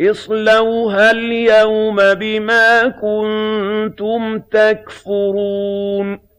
اصْلَوْهَا الْيَوْمَ بِمَا كُنتُمْ تَكْفُرُونَ